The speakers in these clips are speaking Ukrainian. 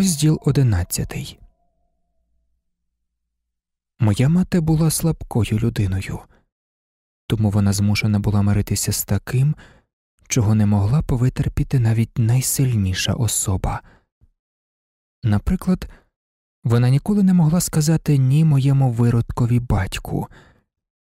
Розділ одинадцятий. Моя мати була слабкою людиною, тому вона змушена була миритися з таким, чого не могла повитерпіти навіть найсильніша особа. Наприклад, вона ніколи не могла сказати ні моєму виродкові батьку,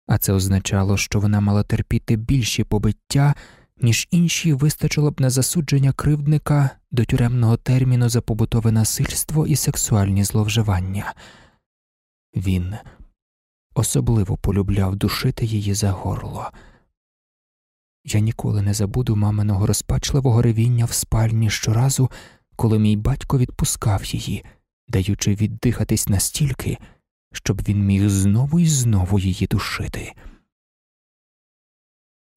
а це означало, що вона мала терпіти більші побиття, ніж інші вистачило б на засудження кривдника до тюремного терміну за побутове насильство і сексуальні зловживання. Він особливо полюбляв душити її за горло. Я ніколи не забуду маминого розпачливого ревіння в спальні щоразу, коли мій батько відпускав її, даючи віддихатись настільки, щоб він міг знову і знову її душити.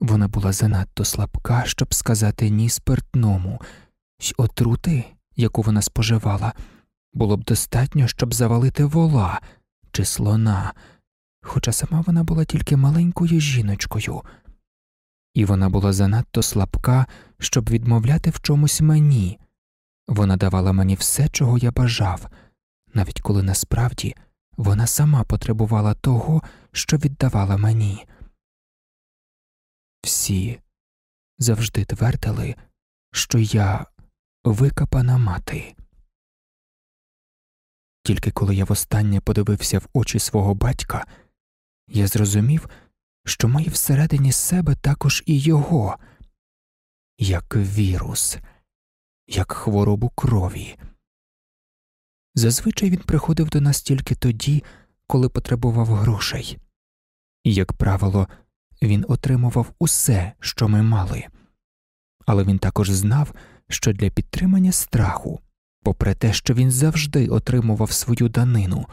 Вона була занадто слабка, щоб сказати ні спиртному, й отрути, яку вона споживала, було б достатньо, щоб завалити вола чи слона, хоча сама вона була тільки маленькою жіночкою, і вона була занадто слабка, щоб відмовляти в чомусь мені. Вона давала мені все, чого я бажав, навіть коли насправді вона сама потребувала того, що віддавала мені. Всі завжди твердили, що я викопана мати. Тільки коли я востаннє подивився в очі свого батька, я зрозумів, що маю всередині себе також і його, як вірус, як хворобу крові. Зазвичай він приходив до нас тільки тоді, коли потребував грошей, і, як правило, він отримував усе, що ми мали, але він також знав, що для підтримання страху, попри те, що він завжди отримував свою данину,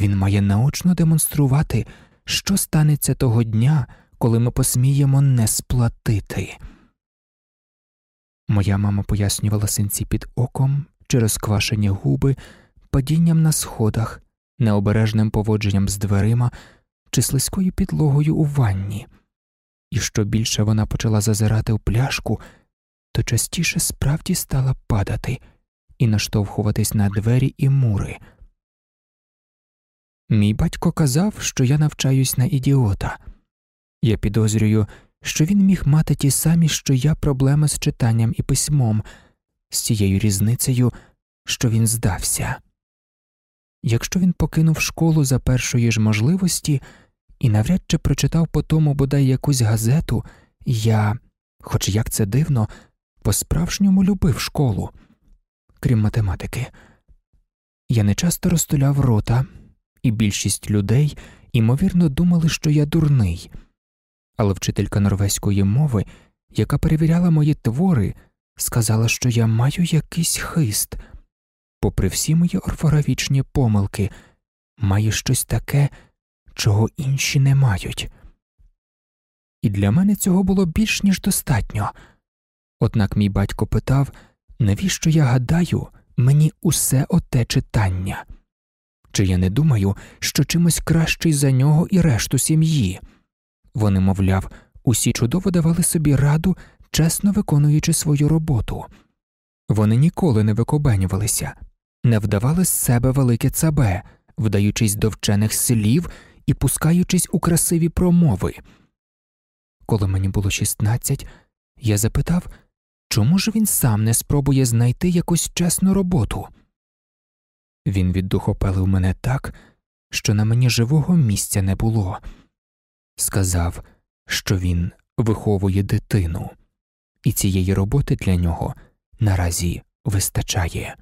він має наочно демонструвати, що станеться того дня, коли ми посміємо не сплатити. Моя мама пояснювала синці під оком через квашені губи, падінням на сходах, необережним поводженням з дверима чи слизькою підлогою у ванні, і що більше вона почала зазирати в пляшку, то частіше справді стала падати і наштовхуватись на двері і мури. Мій батько казав, що я навчаюсь на ідіота. Я підозрюю, що він міг мати ті самі, що я проблеми з читанням і письмом, з цією різницею, що він здався. Якщо він покинув школу за першої ж можливості і навряд чи прочитав по тому бодай якусь газету, я, хоч як це дивно, по справжньому любив школу, крім математики. Я не часто розтуляв рота, і більшість людей, ймовірно, думали, що я дурний, але вчителька норвезької мови, яка перевіряла мої твори, сказала, що я маю якийсь хист, попри всі мої орфографічні помилки, маю щось таке, чого інші не мають. І для мене цього було більш ніж достатньо. Однак мій батько питав, навіщо я гадаю мені усе оте читання, чи я не думаю, що чимось кращий за нього і решту сім'ї. Вони, мовляв, усі чудово давали собі раду, чесно виконуючи свою роботу. Вони ніколи не викобенювалися, не вдавали з себе велике цабе, вдаючись до вчених слів і пускаючись у красиві промови. Коли мені було 16, я запитав, чому ж він сам не спробує знайти якусь чесну роботу. Він віддухопелив мене так, що на мені живого місця не було. Сказав, що він виховує дитину, і цієї роботи для нього наразі вистачає.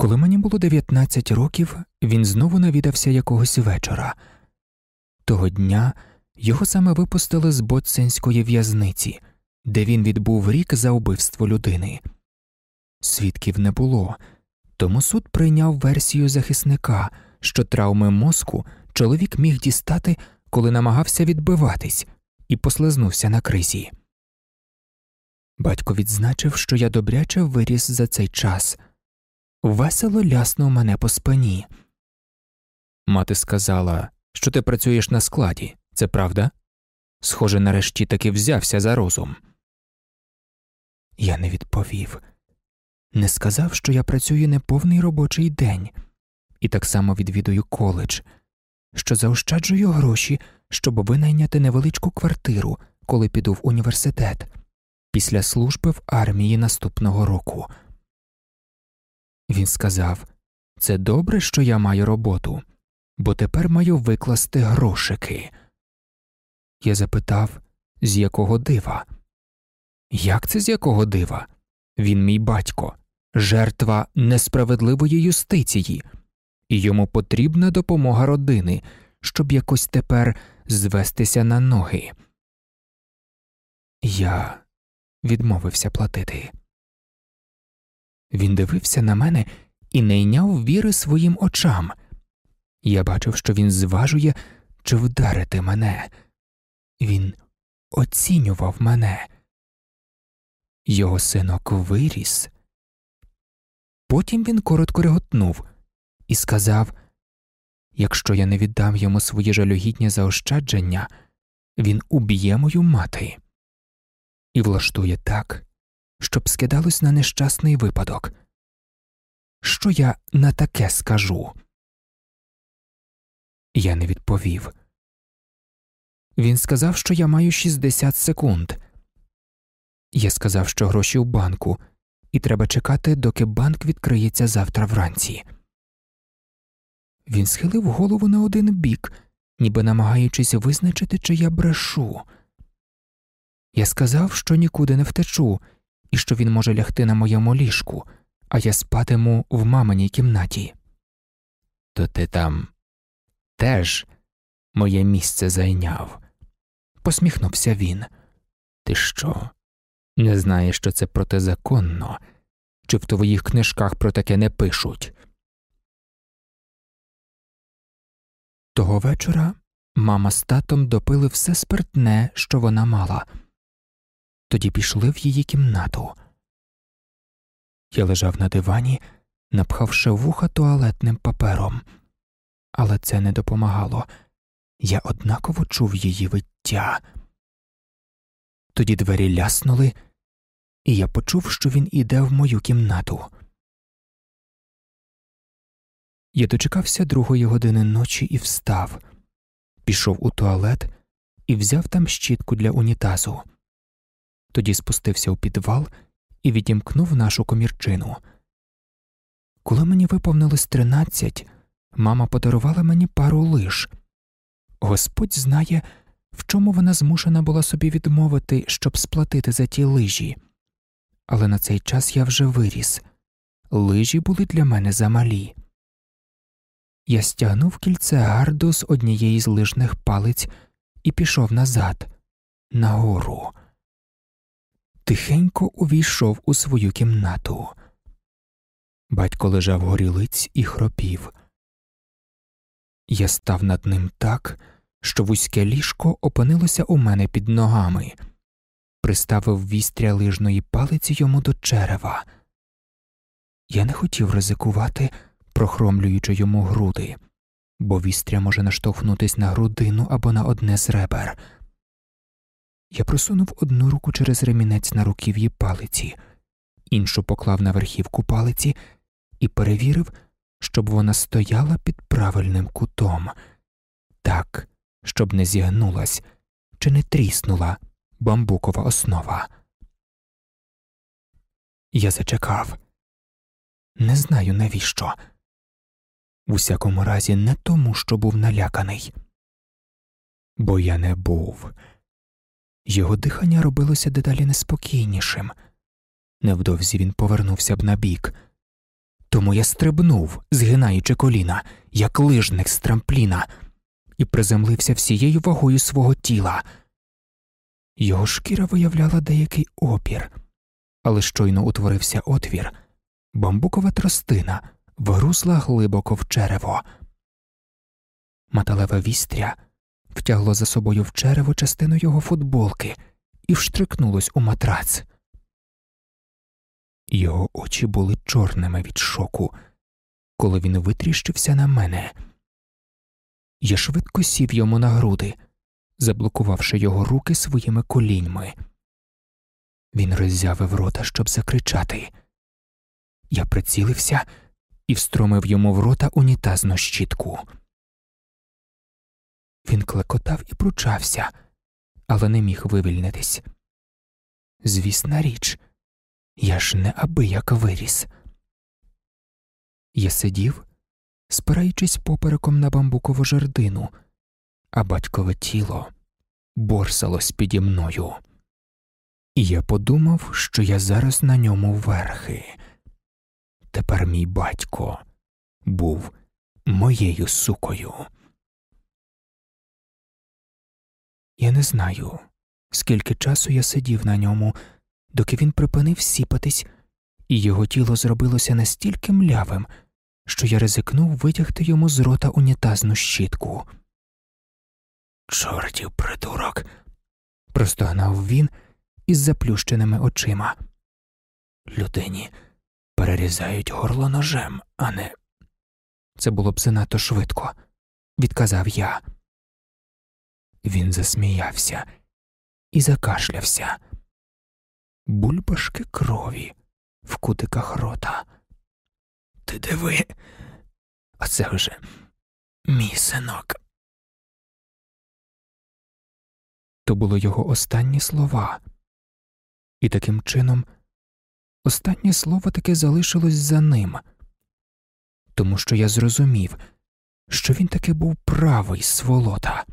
Коли мені було 19 років, він знову навідався якогось вечора. Того дня його саме випустили з боцинської в'язниці, де він відбув рік за убивство людини. Свідків не було, тому суд прийняв версію захисника, що травми мозку чоловік міг дістати, коли намагався відбиватись, і послизнувся на кризі. Батько відзначив, що я добряче виріс за цей час весело ляснув мене по спині. Мати сказала, що ти працюєш на складі, це правда? Схоже, нарешті таки взявся за розум. Я не відповів, не сказав, що я працюю неповний робочий день, і так само відвідую коледж, що заощаджую гроші, щоб винайняти невеличку квартиру, коли піду в університет, після служби в армії наступного року. Він сказав це добре, що я маю роботу, бо тепер маю викласти грошики. Я запитав, з якого дива? Як це з якого дива? Він мій батько, жертва несправедливої юстиції, і йому потрібна допомога родини, щоб якось тепер звестися на ноги. Я відмовився платити. Він дивився на мене і не йняв віри своїм очам. Я бачив, що він зважує, чи вдарити мене. Він оцінював мене. Його синок виріс. Потім він коротко реготнув і сказав якщо я не віддам йому свої жалюгідні заощадження, він уб'є мою мати і влаштує так, щоб скидалось на нещасний випадок. Що я на таке скажу? Я не відповів. Він сказав, що я маю 60 секунд. Я сказав, що гроші у банку, і треба чекати, доки банк відкриється завтра вранці. Він схилив голову на один бік, ніби намагаючись визначити, чи я брешу. Я сказав, що нікуди не втечу, і що він може лягти на моєму ліжку, а я спатиму в маминій кімнаті. То ти там теж моє місце зайняв, посміхнувся він. Ти що? Не знаєш, що це протизаконно, чи в твоїх книжках про таке не пишуть? Того вечора мама з татом допили все спиртне, що вона мала, тоді пішли в її кімнату. Я лежав на дивані, напхавши вуха туалетним папером, але це не допомагало я однаково чув її виття. Тоді двері ляснули, і я почув, що він іде в мою кімнату. Я дочекався другої години ночі і встав, пішов у туалет і взяв там щітку для унітазу. Тоді спустився у підвал і відімкнув нашу комірчину. Коли мені виповнилось тринадцять, мама подарувала мені пару лиш. Господь знає, в чому вона змушена була собі відмовити, щоб сплатити за ті лижі. Але на цей час я вже виріс лижі були для мене замалі. Я стягнув кільце гарду з однієї з лижних палиць і пішов назад, нагору. Тихенько увійшов у свою кімнату. Батько лежав горілиць і хропів. Я став над ним так, що вузьке ліжко опинилося у мене під ногами, приставив вістря лижної палиці йому до черева. Я не хотів ризикувати, прохромлюючи йому груди, бо вістря може наштовхнутись на грудину або на одне з ребер. Я просунув одну руку через ремінець на руків'ї палиці, іншу поклав на верхівку палиці і перевірив, щоб вона стояла під правильним кутом, так, щоб не зігнулась чи не тріснула бамбукова основа. Я зачекав не знаю навіщо. В усякому разі, не тому, що був наляканий, бо я не був. Його дихання робилося дедалі неспокійнішим. Невдовзі він повернувся б набік. Тому я стрибнув, згинаючи коліна, як лижник з трампліна, і приземлився всією вагою свого тіла. Його шкіра виявляла деякий опір, але щойно утворився отвір, бамбукова тростина вгрузла глибоко в черево. Маталеве вістря втягло за собою в черево частину його футболки і вштрикнулось у матрац. Його очі були чорними від шоку, коли він витріщився на мене. Я швидко сів йому на груди, заблокувавши його руки своїми коліньми. Він роззявив рота, щоб закричати. Я прицілився і встромив йому в рота унітазну щітку. Він клекотав і пручався, але не міг вивільнитись. Звісна річ, я ж не аби виріс. Я сидів, спираючись попереком на бамбукову жердину, а батькове тіло борсалось піді мною. І я подумав, що я зараз на ньому верхи. Тепер мій батько був моєю сукою. Я не знаю, скільки часу я сидів на ньому, доки він припинив сіпатись, і його тіло зробилося настільки млявим, що я ризикнув витягти йому з рота унітазну щітку. Чортів придурок. простогнав він із заплющеними очима. Людині перерізають горло ножем, а не. Це було б занадто швидко, відказав я. Він засміявся і закашлявся. Бульбашки крові в кутиках рота. Ти диви, а це вже мій синок. То було його останні слова, і таким чином останнє слово таки залишилось за ним, тому що я зрозумів, що він таки був правий сволота.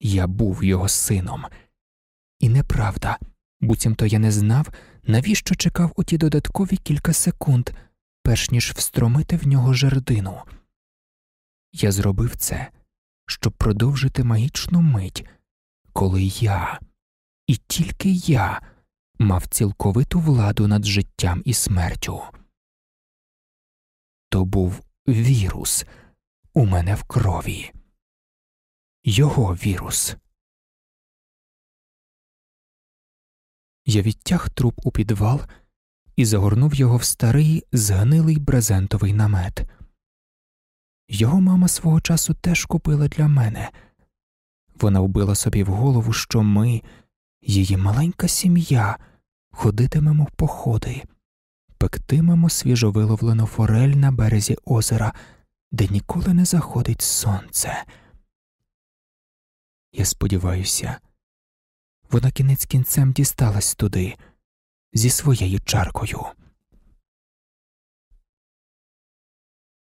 Я був його сином, і неправда, буцімто я не знав, навіщо чекав у ті додаткові кілька секунд, перш ніж встромити в нього жердину. Я зробив це, щоб продовжити магічну мить, коли я, і тільки я мав цілковиту владу над життям і смертю. То був вірус у мене в крові його вірус. Я відтяг труп у підвал і загорнув його в старий згнилий брезентовий намет. Його мама свого часу теж купила для мене. Вона вбила собі в голову, що ми, її маленька сім'я, ходитимемо в походи, пектимемо свіжовиловлену форель на березі озера, де ніколи не заходить сонце. Я сподіваюся, вона кінець кінцем дісталась туди зі своєю чаркою.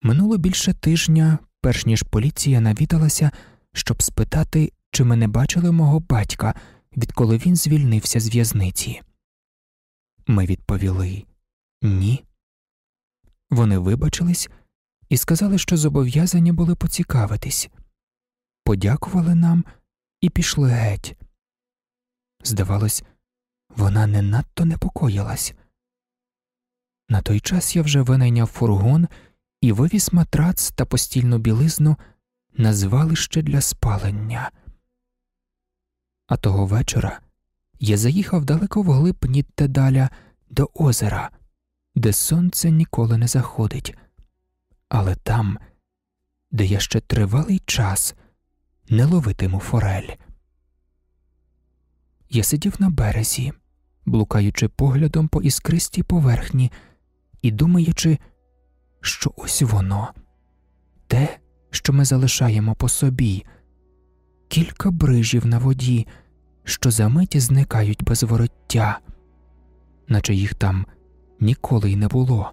Минуло більше тижня, перш ніж поліція навідалася, щоб спитати, чи ми не бачили мого батька, відколи він звільнився з в'язниці. Ми відповіли ні. Вони вибачились і сказали, що зобов'язані були поцікавитись, подякували нам і пішли геть. Здавалось, вона не надто непокоїлась. На той час я вже винайняв фургон і вивіз матрац та постільну білизну на звалище для спалення. А того вечора я заїхав далеко вглиб Ніттедаля до озера, де сонце ніколи не заходить, але там, де я ще тривалий час не ловитиму форель. Я сидів на березі, блукаючи поглядом по іскристій поверхні і думаючи, що ось воно, те, що ми залишаємо по собі, кілька брижів на воді, що за мить зникають без вороття, наче їх там ніколи й не було,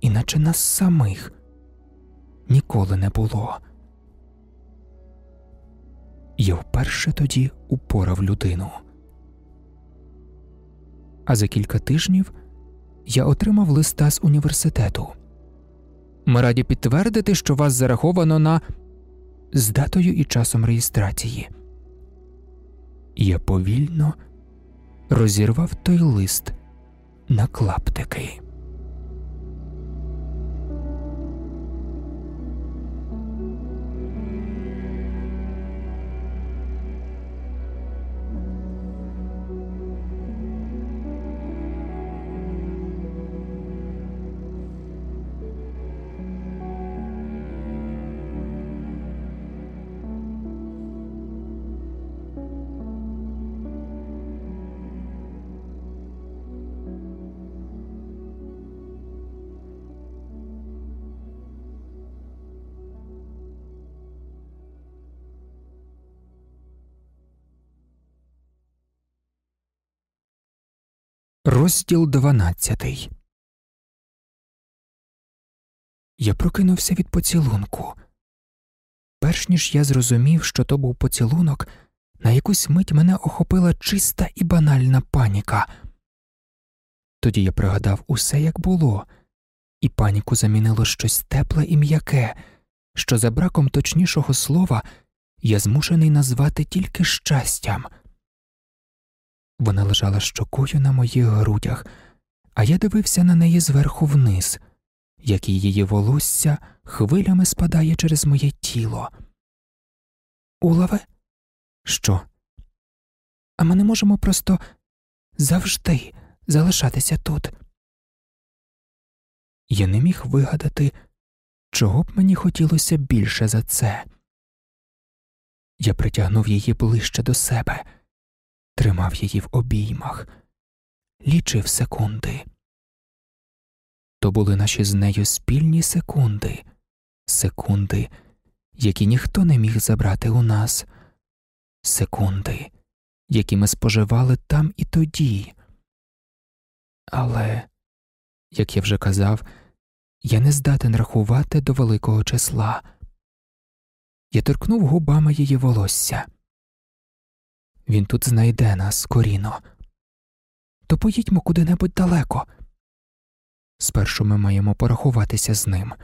іначе нас самих ніколи не було. Я вперше тоді упорав людину. А за кілька тижнів я отримав листа з університету. Ми раді підтвердити, що вас зараховано на з датою і часом реєстрації. Я повільно розірвав той лист на клаптики. Розділ дванадцятий. Я прокинувся від поцілунку. Перш ніж я зрозумів, що то був поцілунок, на якусь мить мене охопила чиста і банальна паніка. Тоді я пригадав усе, як було, і паніку замінило щось тепле і м'яке, що за браком точнішого слова я змушений назвати тільки щастям. Вона лежала щокою на моїх грудях, а я дивився на неї зверху вниз, як і її волосся хвилями спадає через моє тіло. Улаве? Що? А ми не можемо просто завжди залишатися тут. Я не міг вигадати, чого б мені хотілося більше за це. Я притягнув її ближче до себе тримав її в обіймах, лічив секунди. То були наші з нею спільні секунди, секунди, які ніхто не міг забрати у нас, секунди, які ми споживали там і тоді. Але, як я вже казав, я не здатен рахувати до великого числа. Я торкнув губами її волосся. Він тут знайде нас, коріно. То поїдьмо куди-небудь далеко. Спершу ми маємо порахуватися з ним,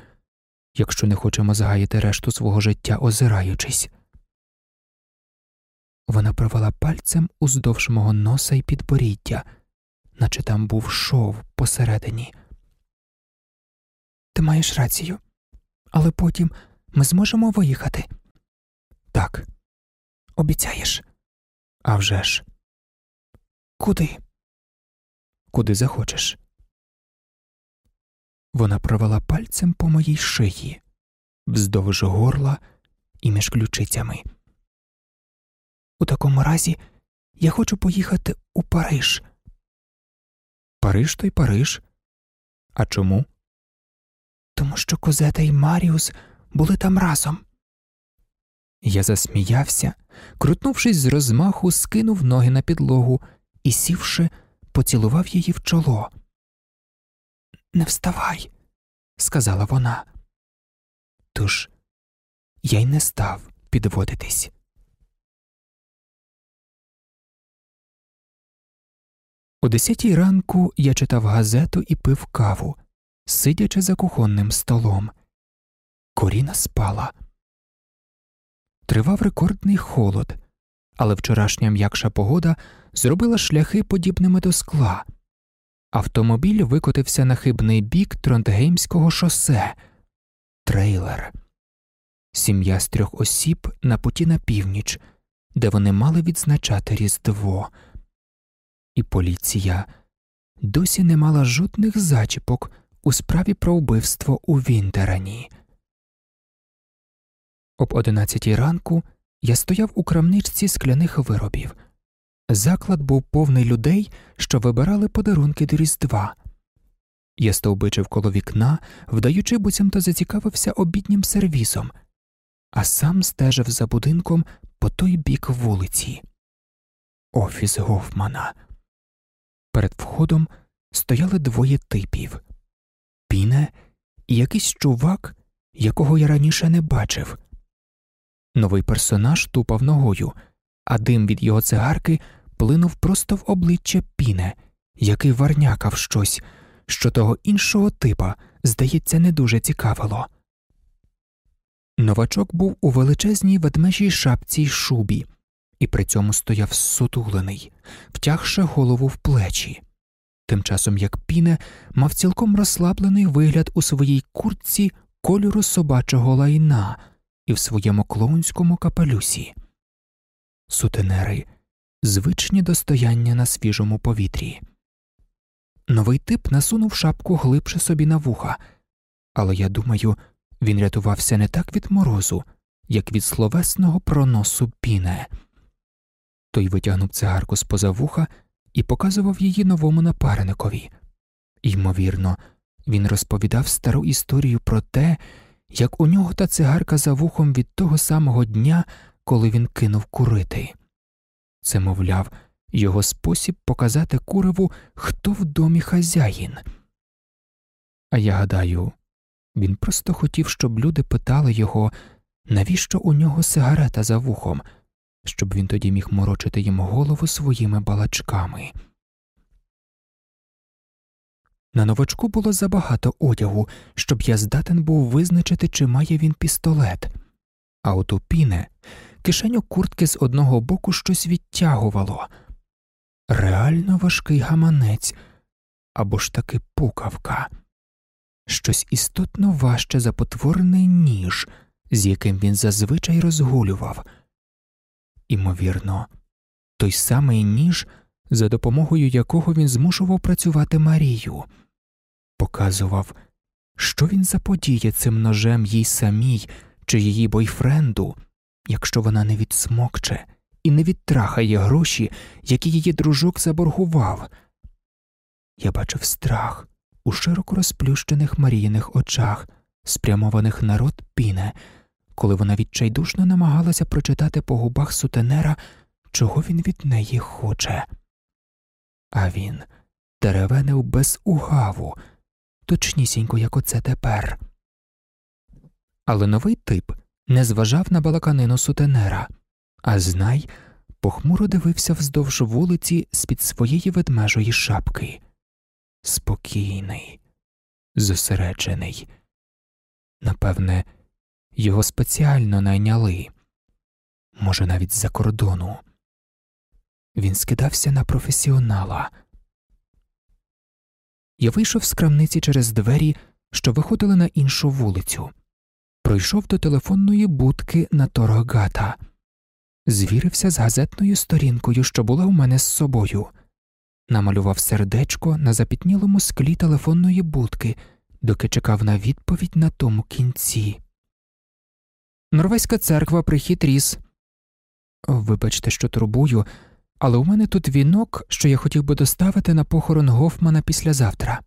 якщо не хочемо згаяти решту свого життя, озираючись. Вона провела пальцем уздовж мого носа й підборіддя, наче там був шов посередині. Ти маєш рацію, але потім ми зможемо виїхати. Так, обіцяєш. А вже ж. Куди? Куди захочеш? Вона провела пальцем по моїй шиї, вздовж горла і між ключицями. У такому разі я хочу поїхати у Париж. Париж то й Париж. А чому? Тому що Козета і Маріус були там разом. Я засміявся, крутнувшись з розмаху, скинув ноги на підлогу і, сівши, поцілував її в чоло. Не вставай, сказала вона. Тож я й не став підводитись. О десятій ранку я читав газету і пив каву, сидячи за кухонним столом. Коріна спала. Тривав рекордний холод, але вчорашня м'якша погода зробила шляхи подібними до скла. Автомобіль викотився на хибний бік Тронтгеймського шосе, трейлер, сім'я з трьох осіб на путі на північ, де вони мали відзначати Різдво, і поліція. Досі не мала жодних зачіпок у справі про вбивство у Вінтерані. Об одинадцятій ранку я стояв у крамничці скляних виробів. Заклад був повний людей, що вибирали подарунки до Різдва. Я стовбичив коло вікна, вдаючи, буцімто зацікавився обіднім сервісом, а сам стежив за будинком по той бік вулиці. Офіс Гофмана. Перед входом стояли двоє типів піне і якийсь чувак, якого я раніше не бачив. Новий персонаж тупав ногою, а дим від його цигарки плинув просто в обличчя піне, який варнякав щось, що того іншого типа, здається, не дуже цікавило. Новачок був у величезній ведмежій шапці й шубі, і при цьому стояв сутулений, втягши голову в плечі. Тим часом як піне мав цілком розслаблений вигляд у своїй куртці кольору собачого лайна і в своєму клоунському капелюсі. Сутенери звичні достояння на свіжому повітрі. Новий тип насунув шапку глибше собі на вуха, але я думаю, він рятувався не так від морозу, як від словесного проносу піне. Той витягнув цигарку з поза вуха і показував її новому напарникові. Ймовірно, він розповідав стару історію про те, як у нього та цигарка за вухом від того самого дня, коли він кинув курити. Це, мовляв, його спосіб показати куреву, хто в домі хазяїн. А я гадаю, він просто хотів, щоб люди питали його, навіщо у нього сигарета за вухом, щоб він тоді міг морочити їм голову своїми балачками. На новачку було забагато одягу, щоб я здатен був визначити, чи має він пістолет, а от у піне кишеню куртки з одного боку щось відтягувало. Реально важкий гаманець або ж таки пукавка, щось істотно важче за потворений ніж, з яким він зазвичай розгулював. Імовірно, той самий ніж, за допомогою якого він змушував працювати Марію, показував, що він заподіє цим ножем їй самій чи її бойфренду, якщо вона не відсмокче і не відтрахає гроші, які її дружок заборгував. Я бачив страх у широко розплющених Маріїних очах, спрямованих на рот піне, коли вона відчайдушно намагалася прочитати по губах сутенера, чого він від неї хоче. А він теревенив без угаву, точнісінько, як оце тепер. Але новий тип не зважав на балаканину сутенера, а знай похмуро дивився вздовж вулиці з під своєї ведмежої шапки. Спокійний, зосереджений. Напевне, його спеціально найняли, може, навіть з-за кордону. Він скидався на професіонала. Я вийшов з крамниці через двері, що виходили на іншу вулицю, пройшов до телефонної будки на Торогата, звірився з газетною сторінкою, що була у мене з собою, намалював сердечко на запітнілому склі телефонної будки, доки чекав на відповідь на тому кінці. Норвезька церква прихід ріс. Вибачте, що турбую, але у мене тут вінок, що я хотів би доставити на похорон Гофмана післязавтра.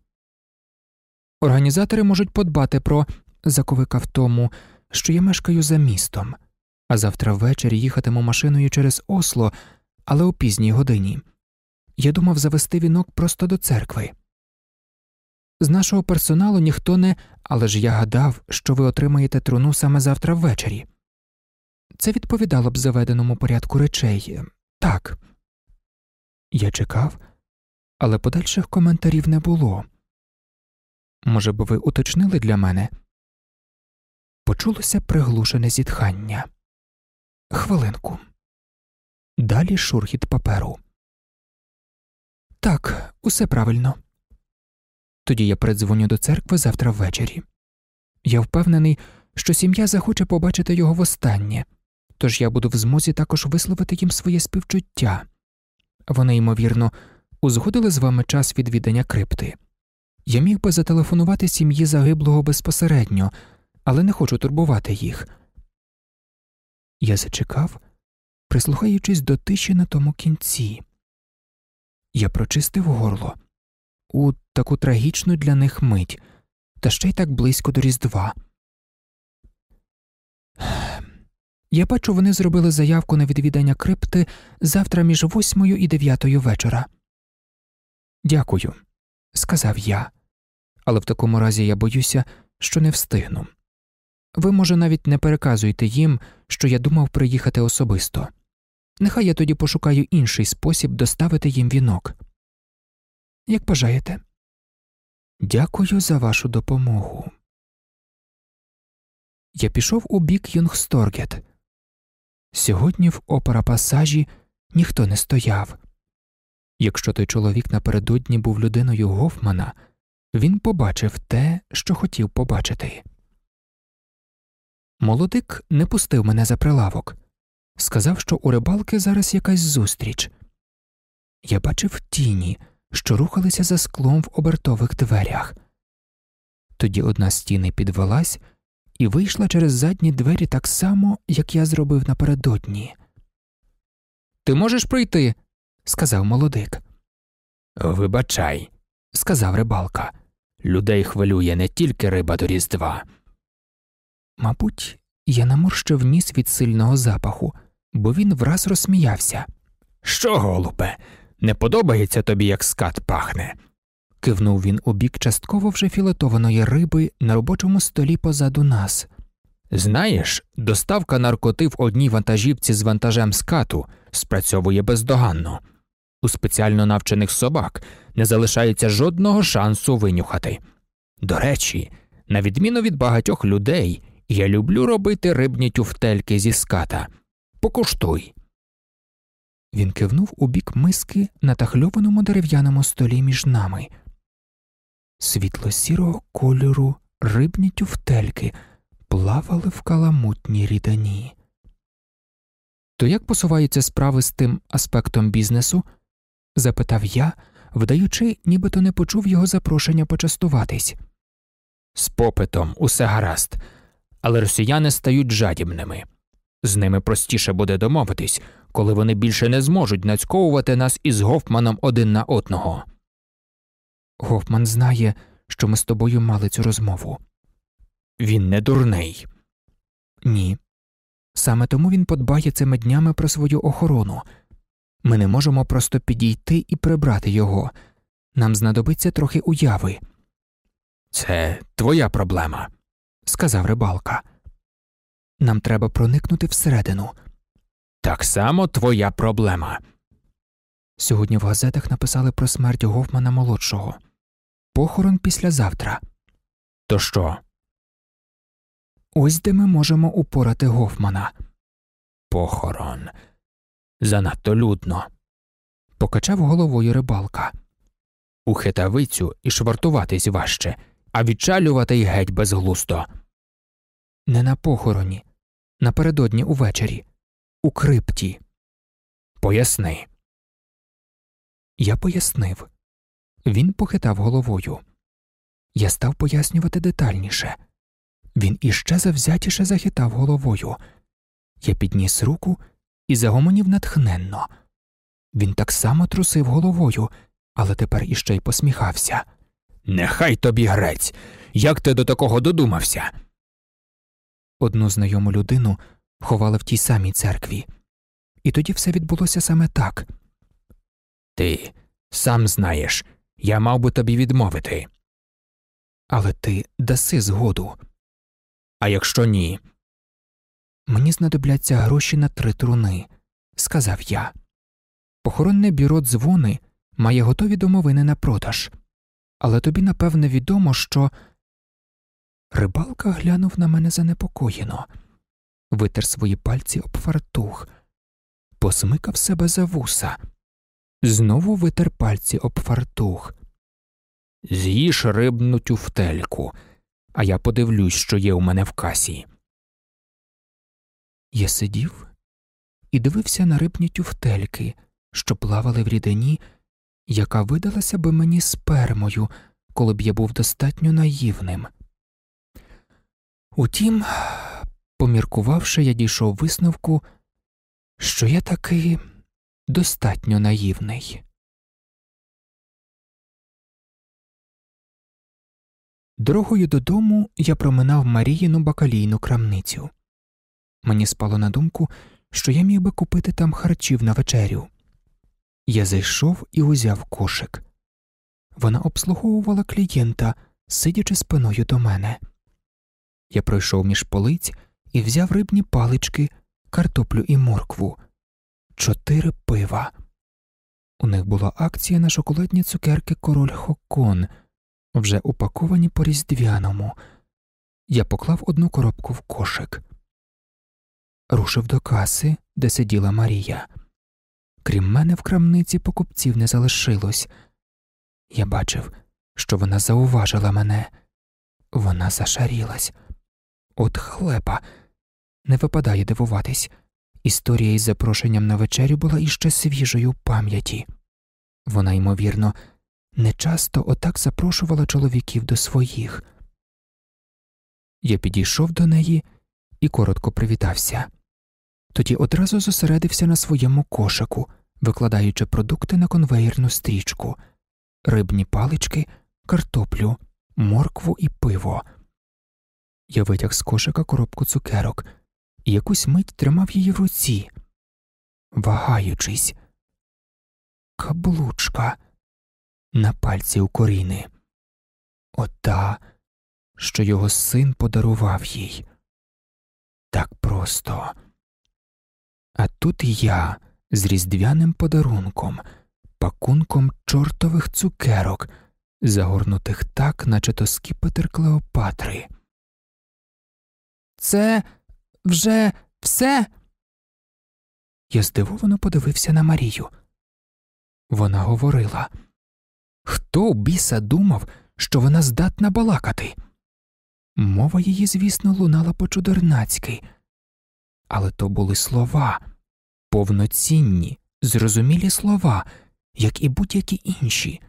Організатори можуть подбати про заковика в тому, що я мешкаю за містом, а завтра ввечері їхатиму машиною через Осло, але о пізній годині. Я думав завести вінок просто до церкви. З нашого персоналу ніхто не, але ж я гадав, що ви отримаєте труну саме завтра ввечері. Це відповідало б заведеному порядку речей так. Я чекав, але подальших коментарів не було. Може б, ви уточнили для мене? Почулося приглушене зітхання. Хвилинку. Далі шурхіт паперу. Так, усе правильно. Тоді я передзвоню до церкви завтра ввечері. Я впевнений, що сім'я захоче побачити його востаннє, тож я буду в змозі також висловити їм своє співчуття. Вони, ймовірно, узгодили з вами час відвідання крипти. Я міг би зателефонувати сім'ї загиблого безпосередньо, але не хочу турбувати їх. Я зачекав, прислухаючись до тиші на тому кінці. Я прочистив горло у таку трагічну для них мить, та ще й так близько до Різдва. Я бачу, вони зробили заявку на відвідання крипти завтра між восьмою і дев'ятою вечора. Дякую, сказав я, але в такому разі я боюся, що не встигну. Ви, може, навіть не переказуєте їм, що я думав приїхати особисто. Нехай я тоді пошукаю інший спосіб доставити їм вінок. Як бажаєте. Дякую за вашу допомогу. Я пішов у бік Юнгсторгет. Сьогодні в опера пасажі ніхто не стояв. Якщо той чоловік напередодні був людиною Гофмана, він побачив те, що хотів побачити. Молодик не пустив мене за прилавок, сказав, що у рибалки зараз якась зустріч. Я бачив тіні, що рухалися за склом в обертових дверях. Тоді одна з тіни підвелась і вийшла через задні двері так само, як я зробив напередодні. Ти можеш пройти, сказав молодик. Вибачай, сказав рибалка. Людей хвилює не тільки риба до Різдва. Мабуть, я наморщив ніс від сильного запаху, бо він враз розсміявся. Що, голубе, не подобається тобі, як скат пахне? Кивнув він у бік частково вже філетованої риби на робочому столі позаду нас. Знаєш, доставка наркоти в одній вантажівці з вантажем скату спрацьовує бездоганно. У спеціально навчених собак не залишається жодного шансу винюхати. До речі, на відміну від багатьох людей, я люблю робити рибні тюфтельки зі ската. Покуштуй. Він кивнув у бік миски на тахльованому дерев'яному столі між нами. Світло сірого кольору рибні тюфтельки плавали в каламутній рідані. То як посуваються справи з тим аспектом бізнесу? запитав я, вдаючи, нібито не почув його запрошення почастуватись. З попитом усе гаразд, але росіяни стають жадібними. З ними простіше буде домовитись, коли вони більше не зможуть нацьковувати нас із Гофманом один на одного. Гофман знає, що ми з тобою мали цю розмову. Він не дурний. Ні. Саме тому він подбає цими днями про свою охорону. Ми не можемо просто підійти і прибрати його. Нам знадобиться трохи уяви. Це твоя проблема, сказав рибалка. Нам треба проникнути всередину. Так само твоя проблема. Сьогодні в газетах написали про смерть Гофмана молодшого. Похорон післязавтра. То що? Ось де ми можемо упорати Гофмана. Похорон. Занадто людно. Покачав головою рибалка. У хитавицю і швартуватись важче, а відчалювати й геть безглусто. Не на похороні, напередодні увечері, у крипті. Поясни. Я пояснив. Він похитав головою. Я став пояснювати детальніше. Він іще завзятіше захитав головою. Я підніс руку і загомонів натхненно. Він так само трусив головою, але тепер іще й посміхався. Нехай тобі грець. Як ти до такого додумався? Одну знайому людину ховали в тій самій церкві, і тоді все відбулося саме так. Ти сам знаєш, я мав би тобі відмовити. Але ти даси згоду. А якщо ні, Мені знадобляться гроші на три труни, сказав я. Похоронне бюро дзвони має готові домовини на продаж, але тобі напевне відомо, що. Рибалка глянув на мене занепокоєно, витер свої пальці об фартух, посмикав себе за вуса, знову витер пальці об фартух. з'їж рибну тюфтельку, а я подивлюсь, що є у мене в касі. Я сидів і дивився на рибні тюфтельки, що плавали в рідині, яка видалася би мені спермою, коли б я був достатньо наївним. Утім, поміркувавши, я дійшов висновку, що я таки достатньо наївний. Дорогою додому я проминав Маріїну бакалійну крамницю. Мені спало на думку, що я міг би купити там харчів на вечерю. Я зайшов і узяв кошик. Вона обслуговувала клієнта, сидячи спиною до мене. Я пройшов між полиць і взяв рибні палички, картоплю і моркву, чотири пива. У них була акція на шоколадні цукерки король Хокон, вже упаковані по різдвяному. Я поклав одну коробку в кошик рушив до каси, де сиділа Марія. Крім мене, в крамниці покупців не залишилось. Я бачив, що вона зауважила мене, вона зашарілась. От хлепа, не випадає дивуватись. Історія із запрошенням на вечерю була іще свіжою в пам'яті. Вона, ймовірно, нечасто отак запрошувала чоловіків до своїх. Я підійшов до неї і коротко привітався тоді одразу зосередився на своєму кошику, викладаючи продукти на конвеєрну стрічку, рибні палички, картоплю, моркву і пиво. Я витяг з кошика коробку цукерок і якусь мить тримав її в руці. Вагаючись, каблучка на пальці у коріни, ота, що його син подарував їй. Так просто. А тут я з різдвяним подарунком, пакунком чортових цукерок, загорнутих так, наче то скіпетр Клеопатри. Це вже все. Я здивовано подивився на Марію. Вона говорила Хто у біса думав, що вона здатна балакати? Мова її, звісно, лунала по чудернацьки, але то були слова, повноцінні, зрозумілі слова, як і будь-які інші.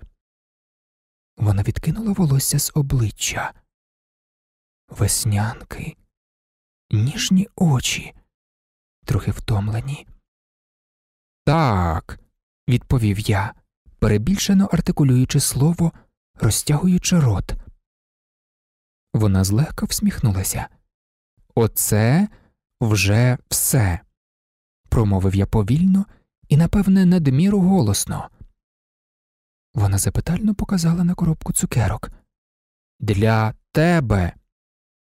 Вона відкинула волосся з обличчя, веснянки, ніжні очі, трохи втомлені. Так, відповів я, перебільшено артикулюючи слово, розтягуючи рот. Вона злегка всміхнулася. Оце вже все, промовив я повільно і, напевне, надміру голосно. Вона запитально показала на коробку цукерок. Для тебе.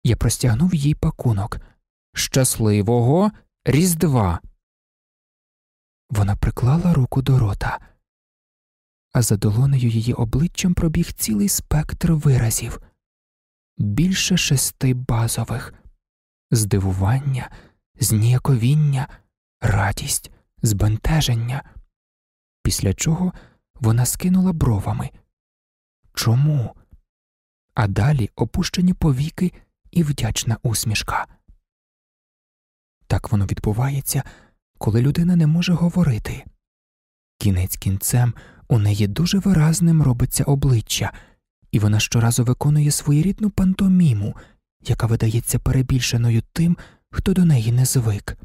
Я простягнув їй пакунок. Щасливого Різдва. Вона приклала руку до рота, а за долонею її обличчям пробіг цілий спектр виразів більше шести базових здивування, зніяковіння, радість, збентеження, після чого вона скинула бровами. Чому? А далі опущені повіки і вдячна усмішка. Так воно відбувається, коли людина не може говорити. Кінець кінцем у неї дуже виразним робиться обличчя, і вона щоразу виконує своєрідну пантоміму, яка видається перебільшеною тим, хто до неї не звик.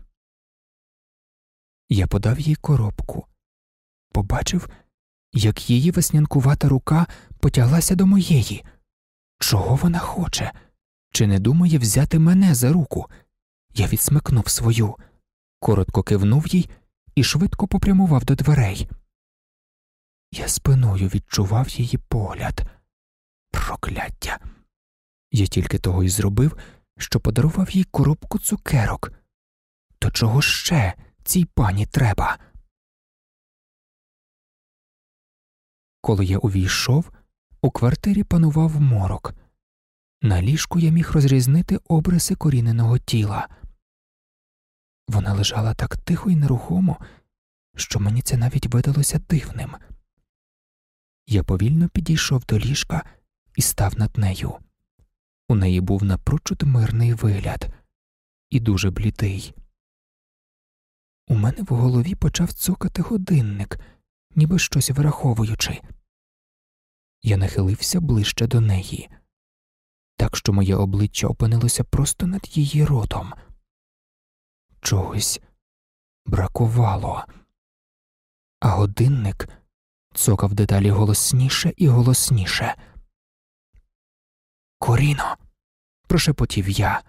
Я подав їй коробку, побачив, як її веснянкувата рука потяглася до моєї. Чого вона хоче? Чи не думає взяти мене за руку? Я відсмикнув свою, коротко кивнув їй і швидко попрямував до дверей. Я спиною відчував її погляд. Прокляття. Я тільки того й зробив, що подарував їй коробку цукерок. То чого ще цій пані треба? Коли я увійшов, у квартирі панував морок. На ліжку я міг розрізнити обриси коріненого тіла. Вона лежала так тихо і нерухомо, що мені це навіть видалося дивним. Я повільно підійшов до ліжка і став над нею. У неї був напрочуд мирний вигляд і дуже блідий. У мене в голові почав цокати годинник, ніби щось враховуючи. Я нахилився ближче до неї, так що моє обличчя опинилося просто над її ротом. Чогось бракувало, а годинник цокав дедалі голосніше і голосніше. Коріно, прошепотів я.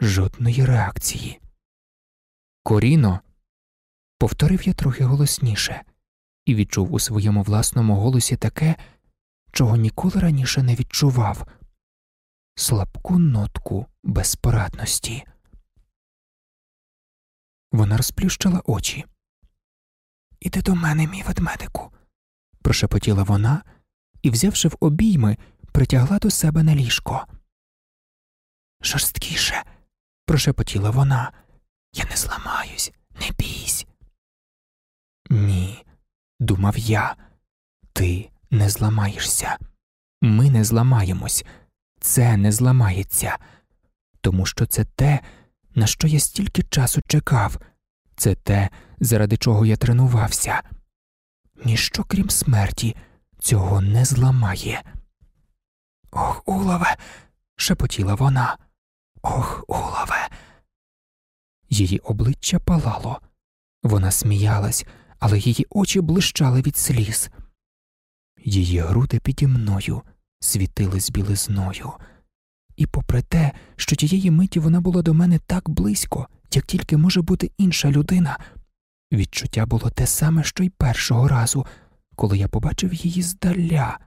Жодної реакції. Коріно, повторив я трохи голосніше і відчув у своєму власному голосі таке, чого ніколи раніше не відчував слабку нотку безпорадності. Вона розплющила очі. Іди до мене, мій ведмедику, прошепотіла вона і, взявши в обійми, притягла до себе на ліжко. Жорсткіше, прошепотіла вона. Я не зламаюсь, не бійсь. Ні, думав я, ти не зламаєшся. Ми не зламаємось, це не зламається, тому що це те, на що я стільки часу чекав, це те, заради чого я тренувався. Ніщо крім смерті цього не зламає. Ох, улове, шепотіла вона. Ох, улове. Її обличчя палало. Вона сміялась, але її очі блищали від сліз. Її груди піді мною світились білизною, і, попри те, що тієї миті вона була до мене так близько, як тільки може бути інша людина, Відчуття було те саме, що й першого разу, коли я побачив її здаля,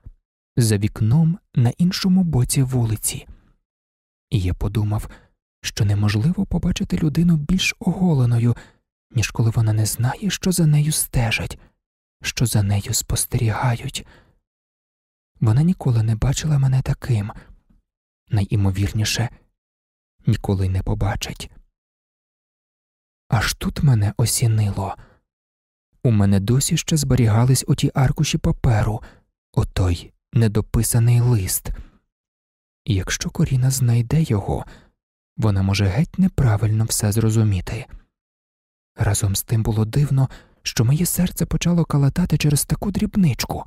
за вікном на іншому боці вулиці. І я подумав, що неможливо побачити людину більш оголеною, ніж коли вона не знає, що за нею стежать, що за нею спостерігають. Вона ніколи не бачила мене таким, найімовірніше, ніколи не побачить. Аж тут мене осінило. У мене досі ще зберігались оті аркуші паперу, отой недописаний лист. І якщо Коріна знайде його, вона може геть неправильно все зрозуміти. Разом з тим було дивно, що моє серце почало калатати через таку дрібничку.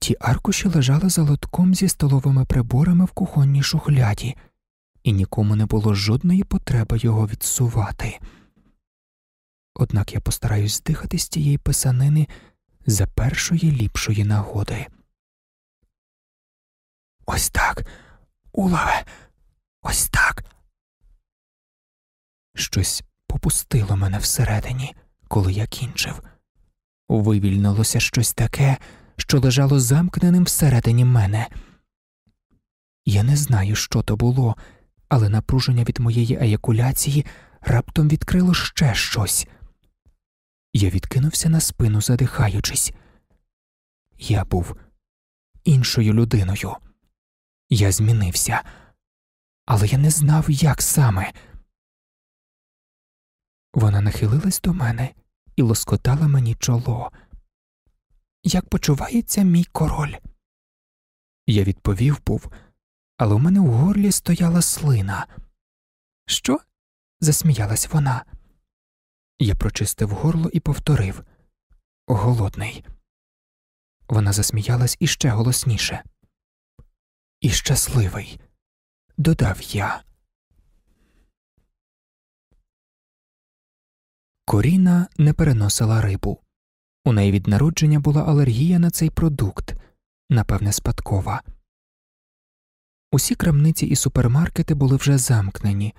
Ті аркуші лежали за лотком зі столовими приборами в кухонній шухляді, і нікому не було жодної потреби його відсувати. Однак я постараюсь здихати з тієї писанини за першої ліпшої нагоди. Ось так, улаве, ось так. Щось попустило мене всередині, коли я кінчив. Вивільнилося щось таке, що лежало замкненим всередині мене. Я не знаю, що то було, але напруження від моєї еякуляції раптом відкрило ще щось. Я відкинувся на спину, задихаючись. Я був іншою людиною. Я змінився, але я не знав, як саме. Вона нахилилась до мене і лоскотала мені чоло. Як почувається мій король? Я відповів був, але у мене в горлі стояла слина. Що? засміялась вона. Я прочистив горло і повторив Голодний. Вона засміялась іще голосніше. І щасливий, додав я. Коріна не переносила рибу. У неї від народження була алергія на цей продукт, напевне, спадкова. Усі крамниці і супермаркети були вже замкнені,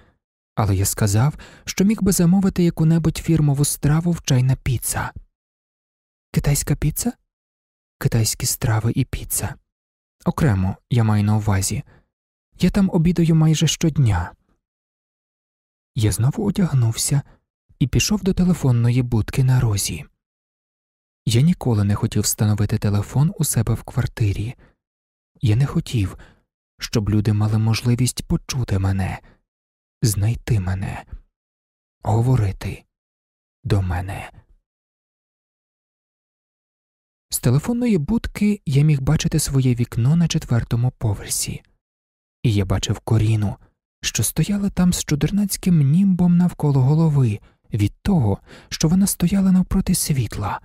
але я сказав, що міг би замовити яку небудь фірмову страву в чайна піца. Китайська піца? Китайські страви і піца. Окремо я маю на увазі. Я там обідаю майже щодня. Я знову одягнувся і пішов до телефонної будки на розі. Я ніколи не хотів встановити телефон у себе в квартирі. Я не хотів, щоб люди мали можливість почути мене, знайти мене, говорити до мене. З телефонної будки я міг бачити своє вікно на четвертому поверсі, і я бачив коріну, що стояла там з чудернацьким німбом навколо голови від того, що вона стояла навпроти світла.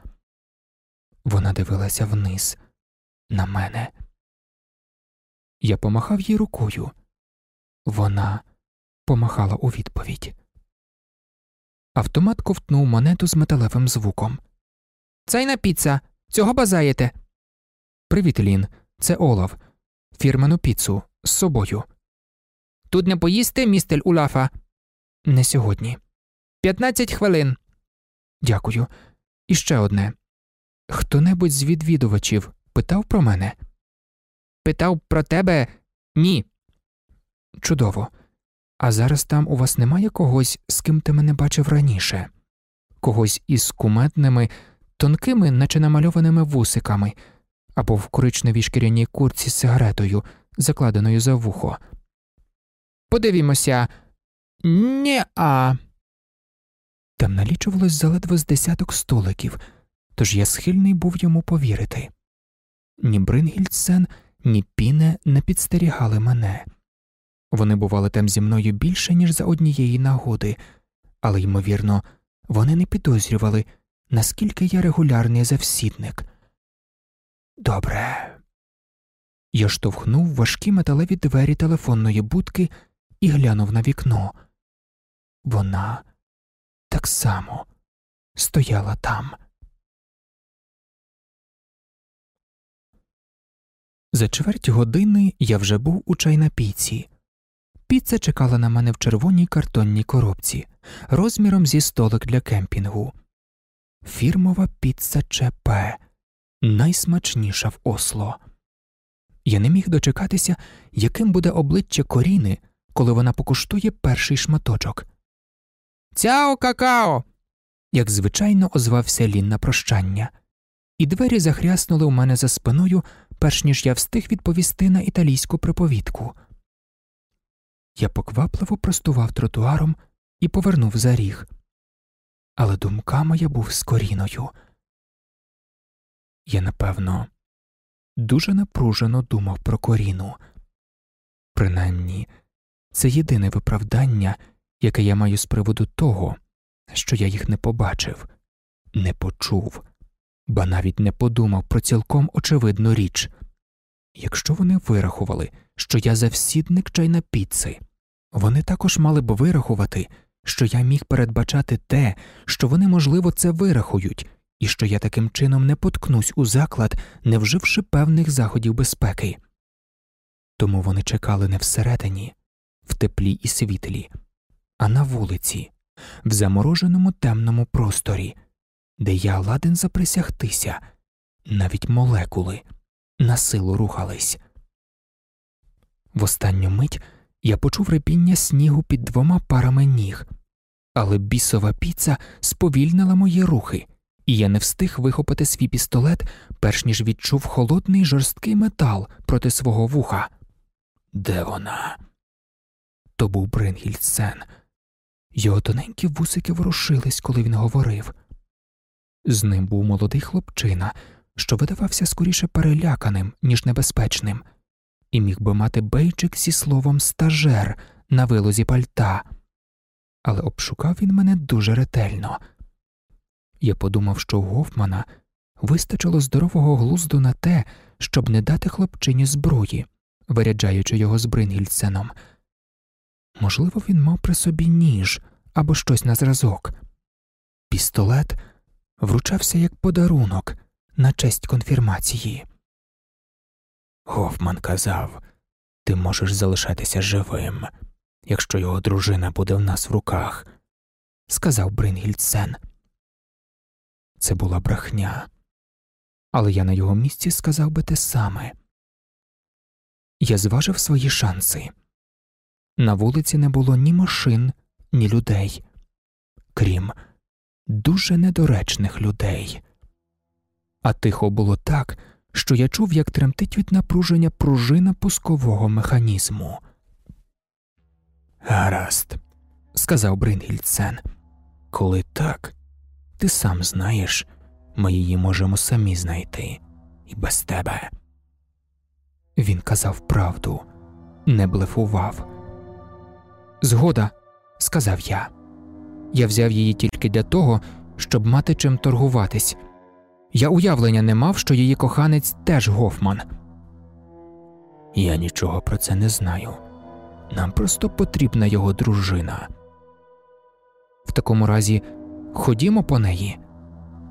Вона дивилася вниз на мене. Я помахав їй рукою. Вона помахала у відповідь. Автомат ковтнув монету з металевим звуком. Цайна піца. Цього базаєте. Привіт, Лін. Це Олаф. Фірмену піцу з собою. Тут не поїсти, містель Улафа? Не сьогодні. П'ятнадцять хвилин. Дякую. І ще одне. Хто небудь з відвідувачів питав про мене? Питав про тебе? Ні. Чудово. А зараз там у вас немає когось, з ким ти мене бачив раніше, когось із куметними, тонкими, наче намальованими вусиками, або в коричневій шкіряній курці з сигаретою, закладеною за вухо. Подивімося. Ні-а. Там налічувалось заледве з десяток столиків, тож я схильний був йому повірити. Ні Брингільдсен, ні Піне не підстерігали мене. Вони бували там зі мною більше, ніж за однієї нагоди, але, ймовірно, вони не підозрювали, наскільки я регулярний завсідник. Добре. Я штовхнув важкі металеві двері телефонної будки і глянув на вікно. Вона так само стояла там. За чверть години я вже був у чайнапійці. Піца чекала на мене в червоній картонній коробці розміром зі столик для кемпінгу. фірмова піца ЧП, найсмачніша в Осло. Я не міг дочекатися, яким буде обличчя Коріни, коли вона покуштує перший шматочок. Цяо какао. як звичайно озвався Лін на прощання, і двері захряснули у мене за спиною, перш ніж я встиг відповісти на італійську приповідку. Я поквапливо простував тротуаром і повернув за ріг. Але думками я був з коріною. Я, напевно, дуже напружено думав про коріну. Принаймні, це єдине виправдання, яке я маю з приводу того, що я їх не побачив, не почув, ба навіть не подумав про цілком очевидну річ. Якщо вони вирахували, що я завсідник чайна піци, вони також мали б вирахувати, що я міг передбачати те, що вони, можливо, це вирахують, і що я таким чином не поткнусь у заклад, не вживши певних заходів безпеки. Тому вони чекали не всередині, в теплі і світлі, а на вулиці, в замороженому темному просторі, де я ладен заприсягтися, навіть молекули на силу рухались. В останню мить я почув репіння снігу під двома парами ніг, але бісова піца сповільнила мої рухи, і я не встиг вихопити свій пістолет, перш ніж відчув холодний жорсткий метал проти свого вуха. Де вона? То був Брингільдсен. Його тоненькі вусики ворушились, коли він говорив. З ним був молодий хлопчина, що видавався скоріше переляканим, ніж небезпечним, і міг би мати бейджик зі словом стажер на вилозі пальта, але обшукав він мене дуже ретельно. Я подумав, що у Гофмана вистачило здорового глузду на те, щоб не дати хлопчині зброї, виряджаючи його з Брингільсеном. Можливо, він мав при собі ніж або щось на зразок. Пістолет вручався як подарунок на честь конфірмації. Гофман казав ти можеш залишатися живим, якщо його дружина буде в нас в руках, сказав Брингільдсен. Це була брехня, але я на його місці сказав би те саме. Я зважив свої шанси. На вулиці не було ні машин, ні людей, крім дуже недоречних людей. А тихо було так, що я чув, як тремтить від напруження пружина пускового механізму. Гаразд, сказав Брингільдсен, коли так, ти сам знаєш, ми її можемо самі знайти і без тебе. Він казав правду, не блефував. Згода, сказав я. Я взяв її тільки для того, щоб мати чим торгуватись. Я уявлення не мав, що її коханець теж Гофман. Я нічого про це не знаю. Нам просто потрібна його дружина. В такому разі ходімо по неї,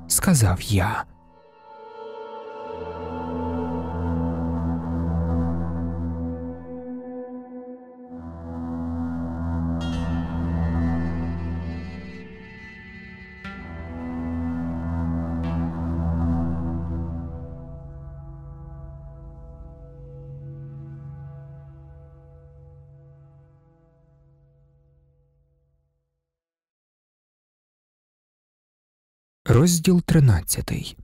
сказав я. Розділ тринадцятий.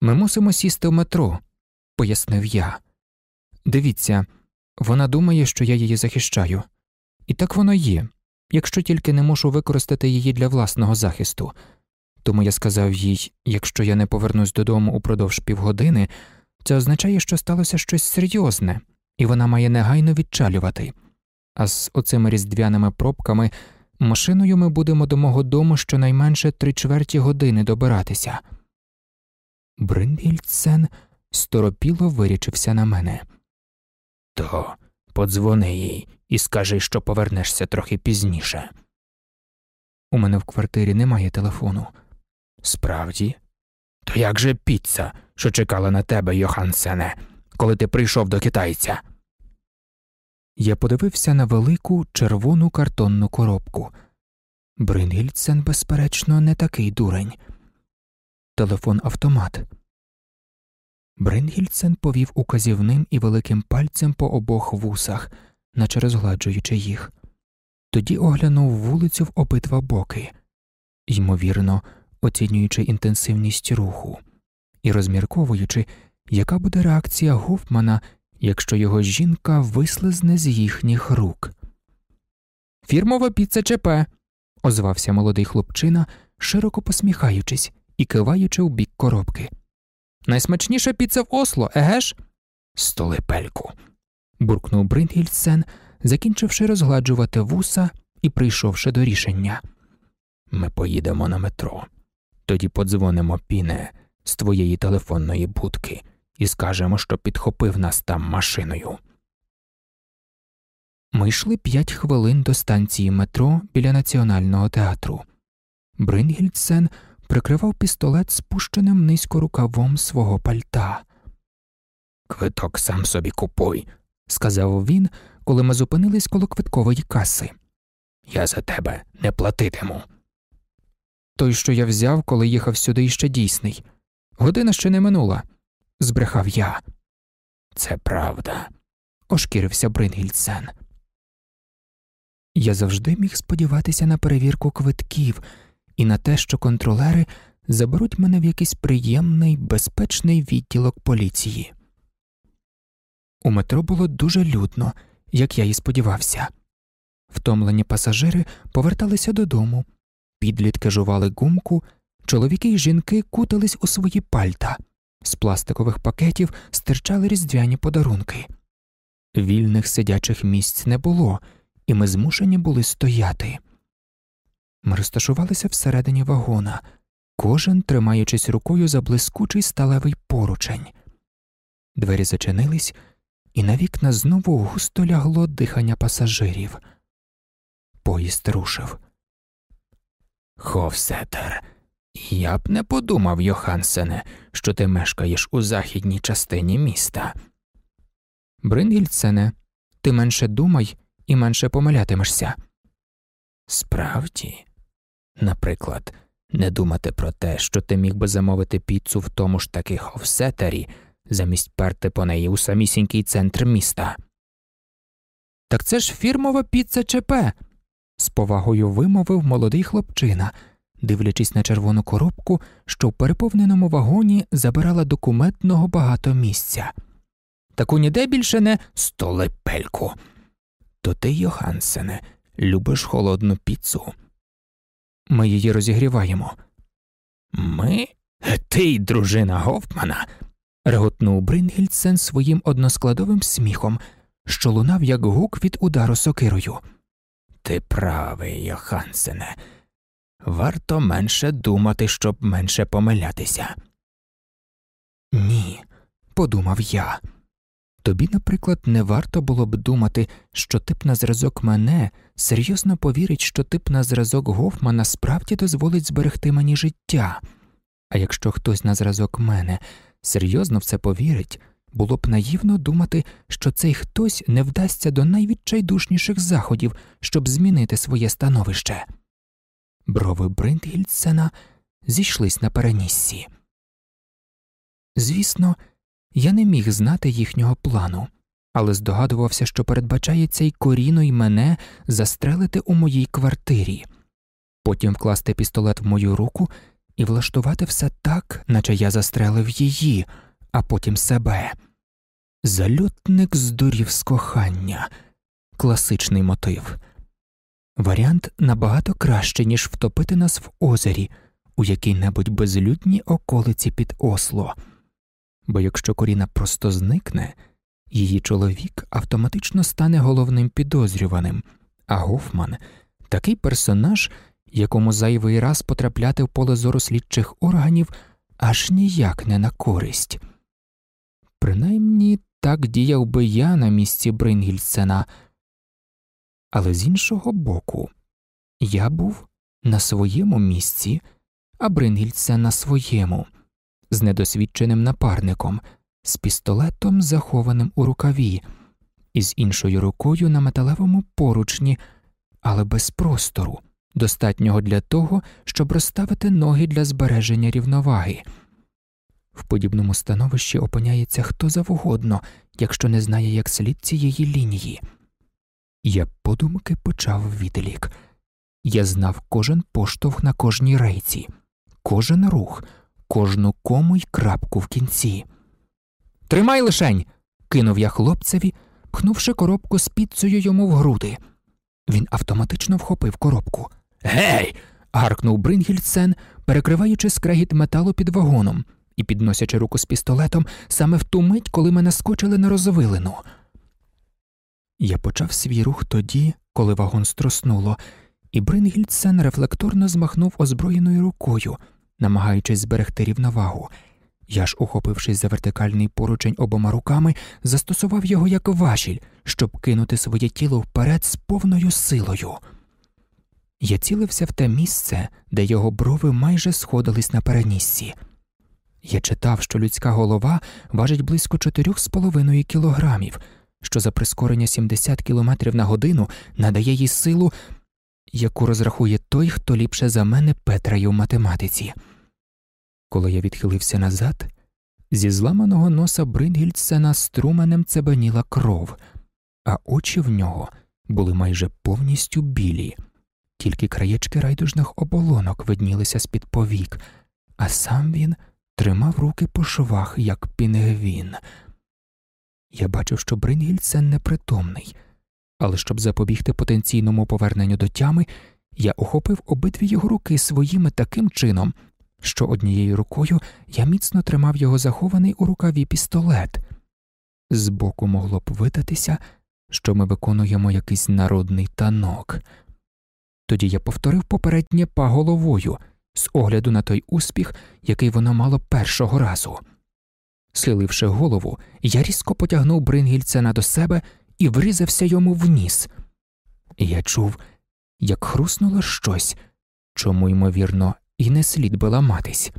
Ми мусимо сісти в метро, пояснив я. Дивіться, вона думає, що я її захищаю. І так воно є, якщо тільки не мушу використати її для власного захисту. Тому я сказав їй якщо я не повернусь додому упродовж півгодини, це означає, що сталося щось серйозне, і вона має негайно відчалювати. А з оцими різдвяними пробками. Машиною ми будемо до мого дому щонайменше три чверті години добиратися. Брингільдсен сторопіло вирічився на мене. То подзвони їй і скажи, що повернешся трохи пізніше. У мене в квартирі немає телефону. Справді? То як же піца, що чекала на тебе, Йохансене, коли ти прийшов до китайця? Я подивився на велику червону картонну коробку. Брингільдсен, безперечно, не такий дурень. Телефон автомат. Брингільдсен повів указівним і великим пальцем по обох вусах, наче розгладжуючи їх. Тоді оглянув вулицю в обидва боки, ймовірно, оцінюючи інтенсивність руху і розмірковуючи, яка буде реакція Гофмана, якщо його жінка вислизне з їхніх рук. Фірмова піца ЧП. озвався молодий хлопчина, широко посміхаючись і киваючи у бік коробки. Найсмачніша піца в Осло, еге ж? Столипельку. буркнув Брингільсен, закінчивши розгладжувати вуса і прийшовши до рішення. Ми поїдемо на метро, тоді подзвонимо піне з твоєї телефонної будки і скажемо, що підхопив нас там машиною. Ми йшли п'ять хвилин до станції метро біля національного театру. Брингільдсен прикривав пістолет спущеним низько рукавом свого пальта. Квиток сам собі купуй, сказав він, коли ми зупинились коло квиткової каси. Я за тебе не платитиму. Той, що я взяв, коли їхав сюди іще дійсний. Година ще не минула, збрехав я. Це правда, ошкірився Брингільдсен. Я завжди міг сподіватися на перевірку квитків і на те, що контролери заберуть мене в якийсь приємний, безпечний відділок поліції. У метро було дуже людно, як я і сподівався. Втомлені пасажири поверталися додому, підлітки жували гумку, чоловіки й жінки кутались у свої пальта, з пластикових пакетів стирчали різдвяні подарунки. Вільних сидячих місць не було, і ми змушені були стояти. Ми розташувалися всередині вагона, кожен тримаючись рукою за блискучий сталевий поручень. Двері зачинились, і на вікна знову густо лягло дихання пасажирів. Поїзд рушив. Ховсетер, я б не подумав, Йохансене, що ти мешкаєш у західній частині міста. Брингільцене, ти менше думай і менше помилятимешся. Справді, наприклад, не думати про те, що ти міг би замовити піцу в тому ж таки Ховсетері, замість перти по неї у самісінький центр міста. Так це ж фірмова піца ЧП. з повагою вимовив молодий хлопчина, дивлячись на червону коробку, що в переповненому вагоні забирала документного багато місця. Таку ніде більше не столепельку. То ти, Йохансене, любиш холодну піцу. Ми її розігріваємо. Ми? Ти й дружина Гофмана. реготнув Брингільдсен своїм односкладовим сміхом, що лунав як гук від удару сокирою. Ти правий, Йохансене. Варто менше думати, щоб менше помилятися. Ні, подумав я. Тобі, наприклад, не варто було б думати, що тип на зразок мене серйозно повірить, що тип на зразок Гофмана справді дозволить зберегти мені життя, а якщо хтось на зразок мене серйозно в це повірить, було б наївно думати, що цей хтось не вдасться до найвідчайдушніших заходів, щоб змінити своє становище. Брови Бриндгільдсена зійшлись на переніссі. Звісно, я не міг знати їхнього плану, але здогадувався, що передбачається й коріно й мене застрелити у моїй квартирі, потім вкласти пістолет в мою руку і влаштувати все так, наче я застрелив її, а потім себе. Зальотник здурів з кохання класичний мотив. Варіант набагато кращий, ніж втопити нас в озері у якій небудь безлюдній околиці під осло бо якщо Коріна просто зникне, її чоловік автоматично стане головним підозрюваним, а Гофман такий персонаж, якому зайвий раз потрапляти в поле зору слідчих органів аж ніяк не на користь. Принаймні так діяв би я на місці Брингільсена, але з іншого боку, я був на своєму місці, а Брингільсен на своєму з недосвідченим напарником, з пістолетом, захованим у рукаві, і з іншою рукою на металевому поручні, але без простору, достатнього для того, щоб розставити ноги для збереження рівноваги. В подібному становищі опиняється хто завгодно, якщо не знає як слід цієї лінії. Я подумки почав відлік. Я знав кожен поштовх на кожній рейці, кожен рух, кожну кому й крапку в кінці. Тримай лишень. кинув я хлопцеві, пхнувши коробку з піцею йому в груди. Він автоматично вхопив коробку. Гей. гаркнув Брингільдсен, перекриваючи скрегіт металу під вагоном і підносячи руку з пістолетом саме в ту мить, коли мене скочили на розвилину. Я почав свій рух тоді, коли вагон струснуло, і Брингільдсен рефлекторно змахнув озброєною рукою, намагаючись зберегти рівновагу. Я ж, ухопившись за вертикальний поручень обома руками, застосував його як важіль, щоб кинути своє тіло вперед з повною силою. Я цілився в те місце, де його брови майже сходились на переніссі. Я читав, що людська голова важить близько 4,5 кілограмів, що за прискорення 70 км на годину надає їй силу, яку розрахує той, хто ліпше за мене Петрає в математиці. Коли я відхилився назад, зі зламаного носа Брингільдсена струменем цебеніла кров, а очі в нього були майже повністю білі, тільки краєчки райдужних оболонок виднілися з під повік, а сам він тримав руки по швах, як пінгвін. Я бачив, що Брингільдсен непритомний, але щоб запобігти потенційному поверненню до тями, я охопив обидві його руки своїми таким чином що однією рукою я міцно тримав його захований у рукаві пістолет. Збоку могло б видатися, що ми виконуємо якийсь народний танок. Тоді я повторив попереднє па головою з огляду на той успіх, який воно мало першого разу. Схиливши голову, я різко потягнув Брингільцена до себе і врізався йому в ніс. Я чув, як хруснуло щось, чому, ймовірно, і не слід би ламатись.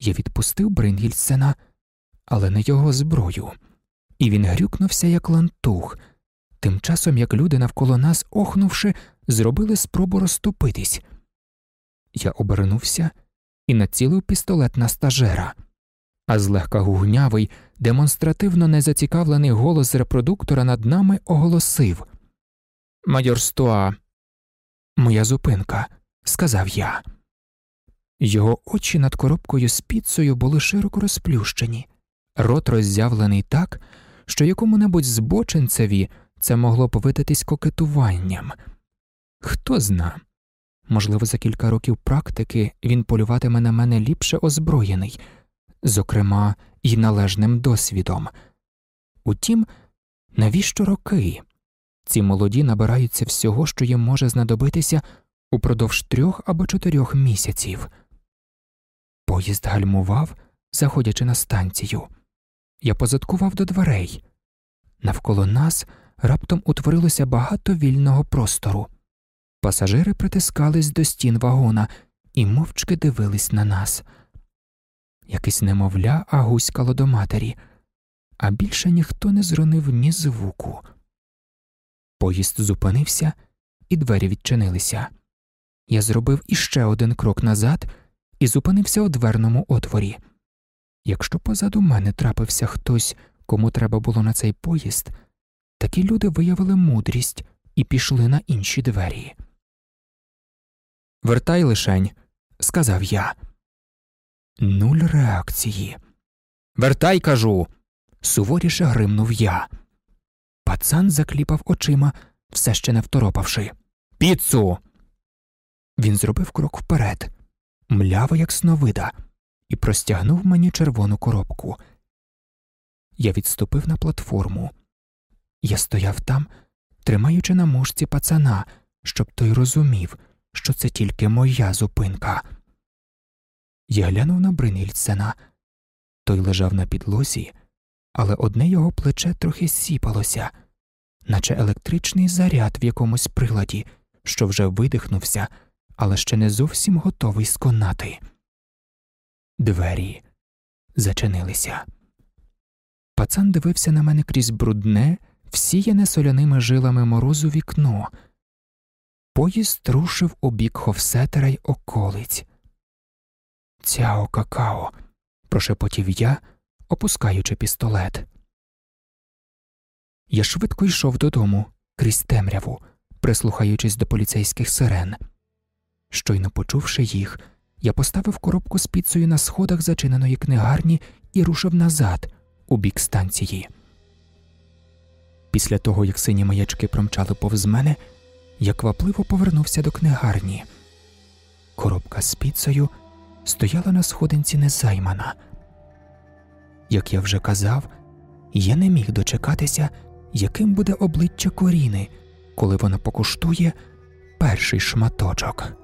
Я відпустив Брингільсена, але не його зброю, і він грюкнувся, як лантух, тим часом як люди навколо нас, охнувши, зробили спробу розступитись. Я обернувся і націлив пістолет на стажера, а злегка гугнявий, демонстративно незацікавлений голос репродуктора над нами оголосив Майор Стуа, моя зупинка сказав я. Його очі над коробкою з піцею були широко розплющені, рот роззявлений так, що якому небудь збочинцеві це могло б видатись кокетуванням. Хто зна, можливо, за кілька років практики він полюватиме на мене ліпше озброєний, зокрема, і належним досвідом. Утім, навіщо роки? Ці молоді набираються всього, що їм може знадобитися упродовж трьох або чотирьох місяців. Поїзд гальмував, заходячи на станцію. Я позадкував до дверей. Навколо нас раптом утворилося багато вільного простору. Пасажири притискались до стін вагона і мовчки дивились на нас. Якесь немовля агуськало до матері, а більше ніхто не зронив ні звуку. Поїзд зупинився, і двері відчинилися. Я зробив іще один крок назад і зупинився у дверному отворі. Якщо позаду мене трапився хтось, кому треба було на цей поїзд, такі люди виявили мудрість і пішли на інші двері. Вертай лишень, сказав я. Нуль реакції. Вертай, кажу. суворіше гримнув я. Пацан закліпав очима, все ще не второпавши. Піцу. Він зробив крок вперед, мляво, як сновида, і простягнув мені червону коробку. Я відступив на платформу. Я стояв там, тримаючи на мушці пацана, щоб той розумів, що це тільки моя зупинка. Я глянув на Бринільсена. Той лежав на підлозі, але одне його плече трохи сіпалося, наче електричний заряд в якомусь приладі, що вже видихнувся але ще не зовсім готовий сконати. Двері зачинилися. Пацан дивився на мене крізь брудне, всіяне соляними жилами морозу вікно. Поїзд рушив у бік Ховсетера й околиць. Цяо какао, прошепотів я, опускаючи пістолет. Я швидко йшов додому крізь темряву, прислухаючись до поліцейських сирен. Щойно почувши їх, я поставив коробку з піцею на сходах зачиненої книгарні і рушив назад, у бік станції. Після того, як сині маячки промчали повз мене, я квапливо повернувся до книгарні. Коробка з піцею стояла на сходинці незаймана. Як я вже казав, я не міг дочекатися, яким буде обличчя Коріни, коли вона покуштує перший шматочок.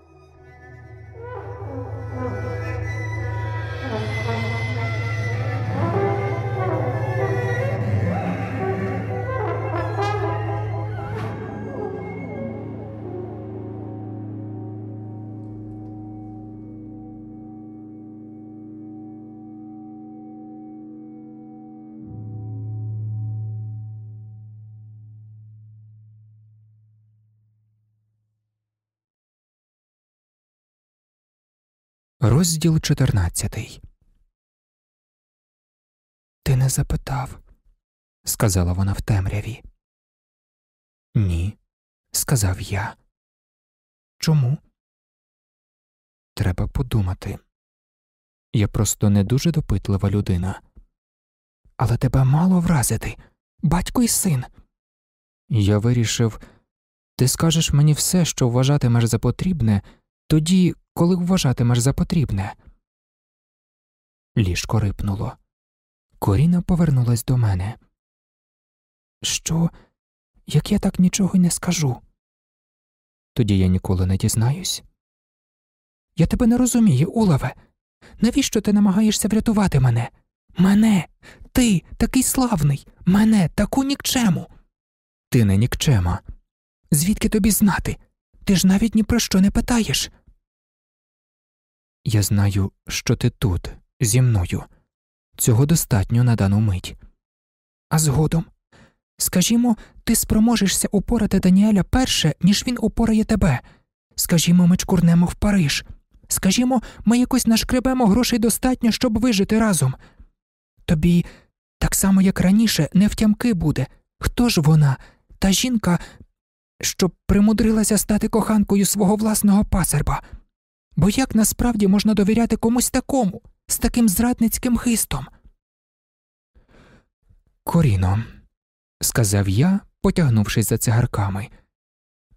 Розділ 14 Ти не запитав, сказала вона в темряві. Ні, сказав я. Чому? Треба подумати. Я просто не дуже допитлива людина. Але тебе мало вразити, батько і син. Я вирішив, ти скажеш мені все, що вважатимеш за потрібне, тоді, коли вважатимеш за потрібне. Ліжко рипнуло. Коріна повернулась до мене. Що, як я так нічого й не скажу? Тоді я ніколи не дізнаюсь. Я тебе не розумію, Улаве. Навіщо ти намагаєшся врятувати мене? Мене, ти такий славний, мене таку нікчему. Ти не нікчема. Звідки тобі знати? Ти ж навіть ні про що не питаєш. Я знаю, що ти тут, зі мною. Цього достатньо на дану мить. А згодом, скажімо, ти спроможешся упорати Даніеля перше, ніж він упорає тебе. Скажімо, ми чкурнемо в Париж. Скажімо, ми якось нашкребемо грошей достатньо, щоб вижити разом. Тобі, так само як раніше, не втямки буде. Хто ж вона, та жінка, що примудрилася стати коханкою свого власного пасерба? Бо як насправді можна довіряти комусь такому, з таким зрадницьким хистом? Коріно, сказав я, потягнувшись за цигарками,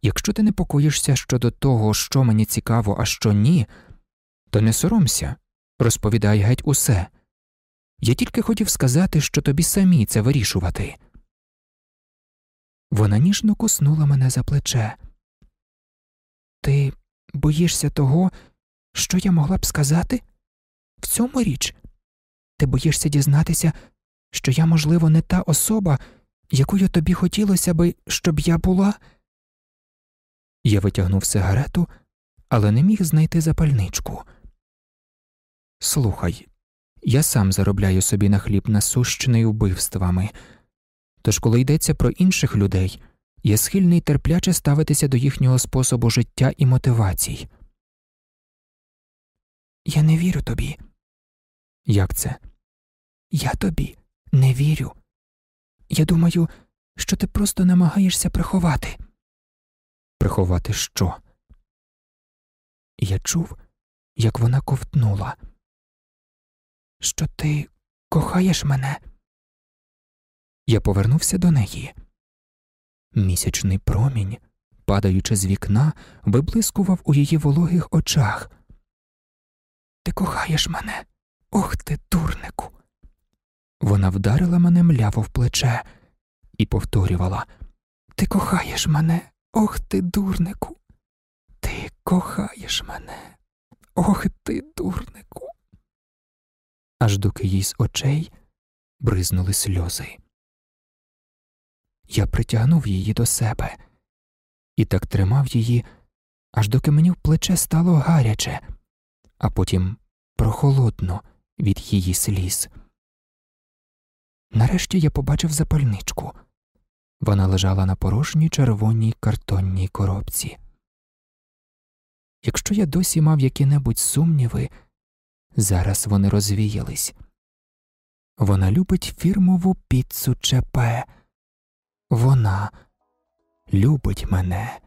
якщо ти непокоїшся щодо того, що мені цікаво, а що ні, то не соромся, розповідай геть усе. Я тільки хотів сказати, що тобі самі це вирішувати. Вона ніжно куснула мене за плече. Ти боїшся того, що я могла б сказати? В цьому річ ти боїшся дізнатися, що я, можливо, не та особа, якою тобі хотілося би, щоб я була. Я витягнув сигарету, але не міг знайти запальничку. Слухай, я сам заробляю собі на хліб насущений убивствами, тож, коли йдеться про інших людей, я схильний терпляче ставитися до їхнього способу життя і мотивацій. Я не вірю тобі. Як це? Я тобі не вірю. Я думаю, що ти просто намагаєшся приховати. Приховати що? Я чув, як вона ковтнула. Що ти кохаєш мене? Я повернувся до неї. Місячний промінь, падаючи з вікна, виблискував у її вологих очах. Ти кохаєш мене, ох ти, дурнику. Вона вдарила мене мляво в плече і повторювала Ти кохаєш мене, ох ти, дурнику. Ти кохаєш мене, ох ти, дурнику. Аж доки їй з очей бризнули сльози. Я притягнув її до себе і так тримав її, аж доки мені в плече стало гаряче а потім прохолодно від її сліз. Нарешті я побачив запальничку. Вона лежала на порожній червоній картонній коробці. Якщо я досі мав які-небудь сумніви, зараз вони розвіялись. Вона любить фірмову піцу ЧП. Вона любить мене.